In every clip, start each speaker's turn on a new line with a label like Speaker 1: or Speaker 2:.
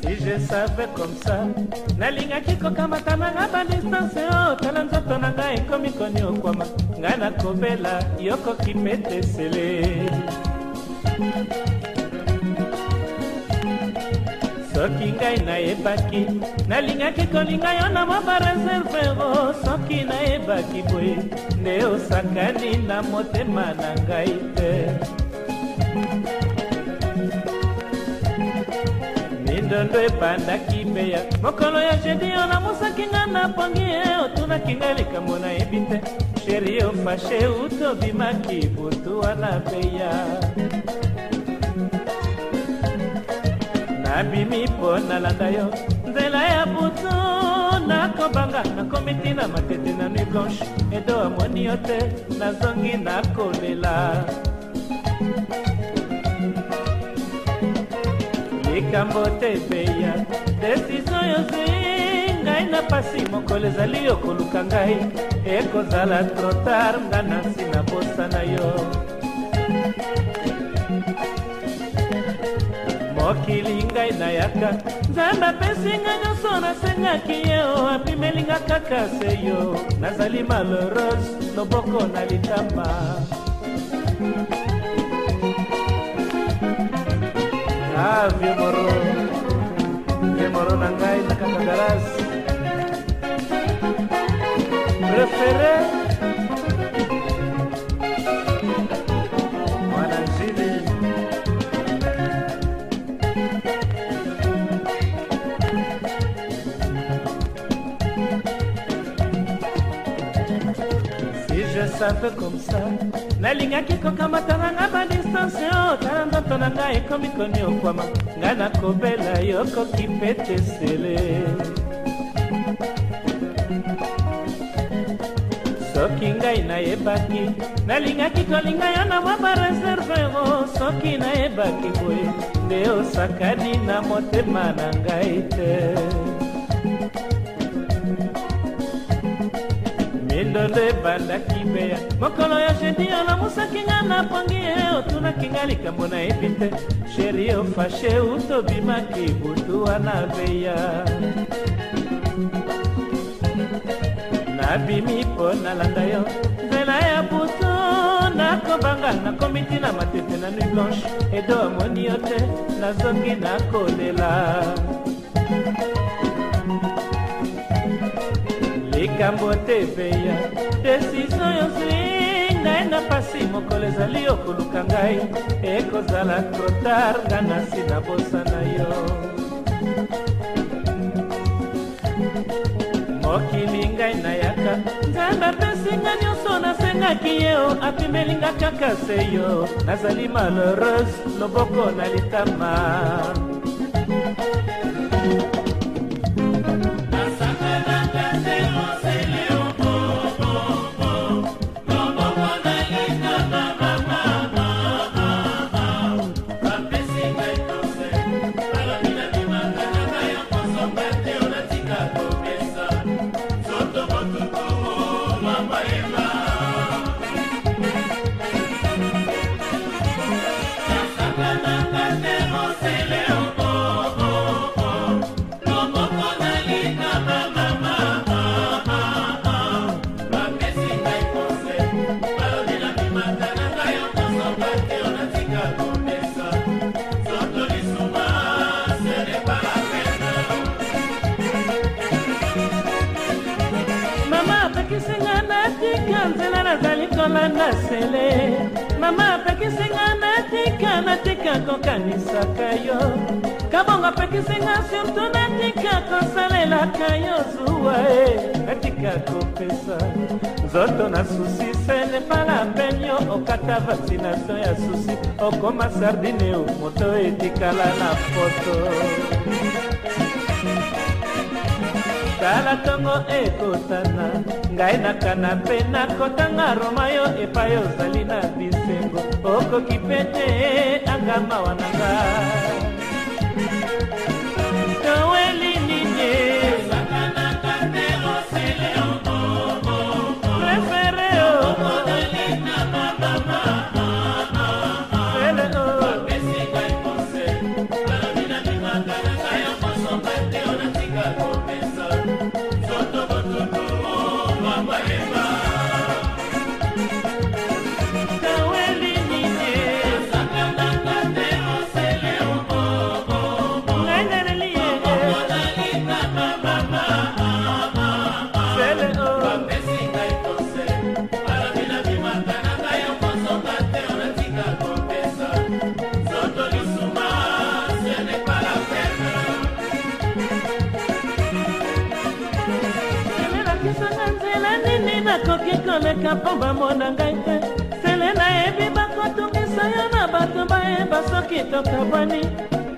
Speaker 1: si je savais comme ça nalingaki kokamatama nga badistance oyo oh, tala nzoto na ngai ekomi koniokwama ngai nakobela yokoki mpe tesele soki ngai nayebaki nalingaki kolinga yo na mwa bareserve o oh, soki nayebaki boye nde osakani na motema na ngai te ndondo ebandaki mbeya mokolo ya jedi olamusaki nga na pongi e otunaki ngai likambo nayebi te sheri opashe utobimaki butu wana mbeya nabimi mpo nalanda yo nzela ya butu nakobanga nakomi ntina matete na nui blanche edo amoni yo te nazongi nakolela likambo te epeya desiso oyo ozwi ngai na pasi mokolo ezali yo koluka ngai ekozala trotar nga na nsina posa na yo mokili ngai nayaka nzambe apesinga nyonso nasengaki ye o apimelinga kaka se yo nazali malheureux loboko na litama ah vie moro vie moro na ngai na kakadarasi préféré c'est un peu comme ça nalingaki kokamata nanga badistance oyo tala nzoto na ngai ekomi koniokwama ngai nakobela yo koki mpe tesele soki ngai nayebaki nalingaki kolinga yo na mwa bareserve o soki nayebaki boye nde osakani na motema na ngai te lendo nde ebandaki meya mokolo ya jedi olamusaki nga napongi ye otunaki nga likambo nayebi te sheri ofashe utobimaki butu wana beya nabimi mpo nalanda yo nzela ya butu nakobanga nakomi ntina matete na nui blanche edo amoni yo te nazongi nakolela likambo te epeya desizio yonsi ngai na pasi mokolo ezali yo koluka ngai ekozala trotar nga nasi na bosa na yo mokili ngai nayaka nzambe apesinga nyonso nasengaki ye o apimelinga kaka se yo nazali malheureuse loboko na litama mama na sele mama apekisinga natika natika kokanisaka yo kabongo apekisinga surtu natika kosalelaka yo zuwa e natika kopesa nzoto na susi sele pala pene yo okata vaksination ya susi okoma sardine moto etikala na poto tala ntongo ekotana ngai nakana mpe nakotanga roma yo epai ozali na bisengo okoki mpe te anga mawa na ngai nakoki koleka mpo bamona ngai te sele nayebi bakotungisa yo na bato bayeba soki tokabwani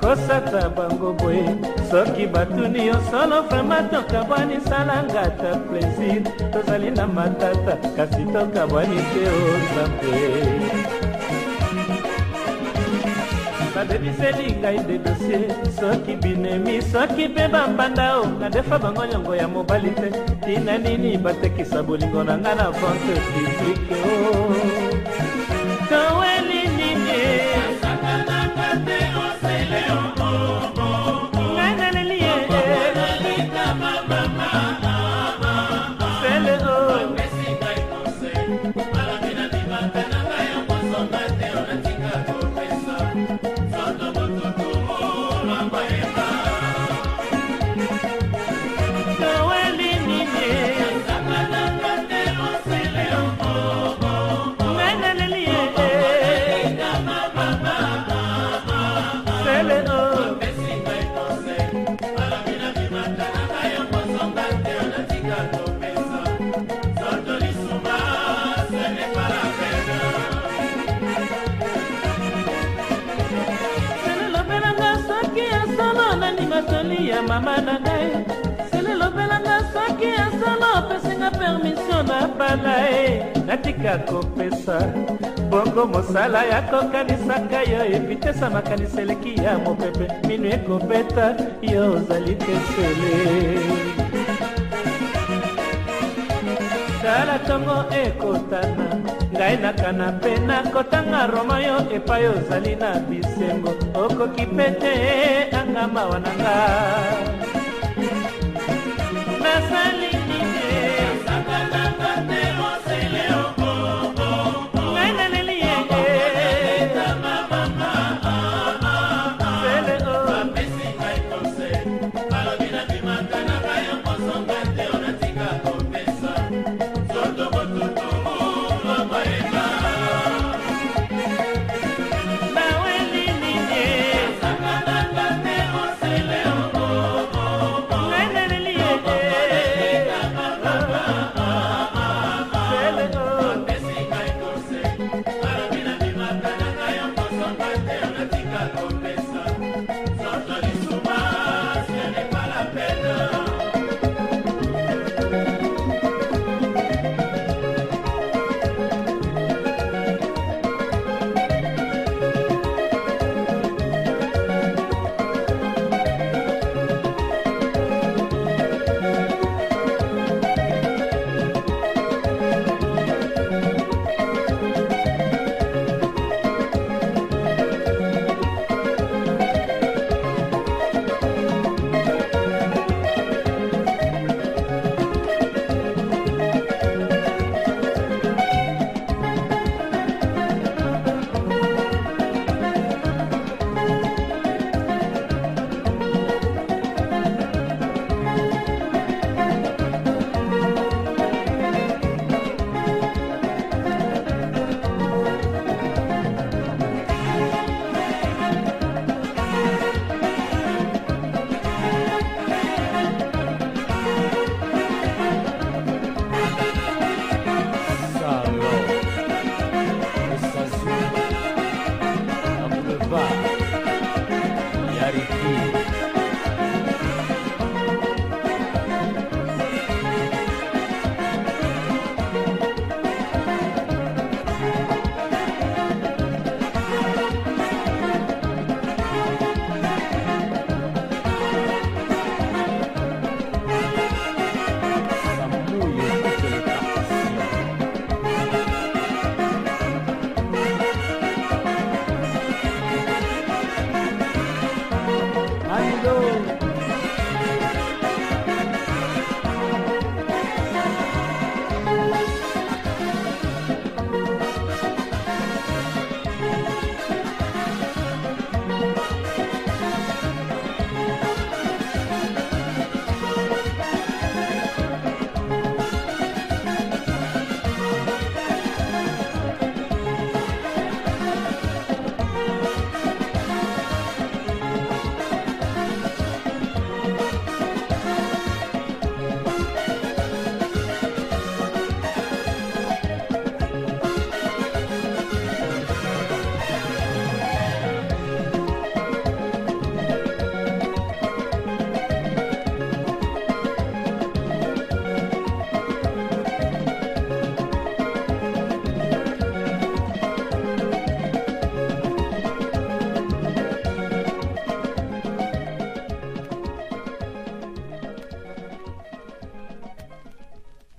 Speaker 1: kosata bango boye soki batuni yo solo vraimen tokabwani salanga ta plaisir tozali na matata kasi tokabwani te o oh nzambe babebiseli ngai nde dosie soki binemi soki mpe bampanda o nadefa bango nyongo ya mobali te tina nini batekisa bolingo na ngai na vente publike o ya mama na ngai selelobelanga soki asala opesinga permisio na bala e natika kopesa bongo mosala ya kokanisaka yo evitesa makanisa eleki ya mopepe minu ekobeta yo ozali tesele tala ntongo ekotana ngai na kanape nakotanga roma yo epai ozali na bisengo okoki mpe te anga mawa na nga nasali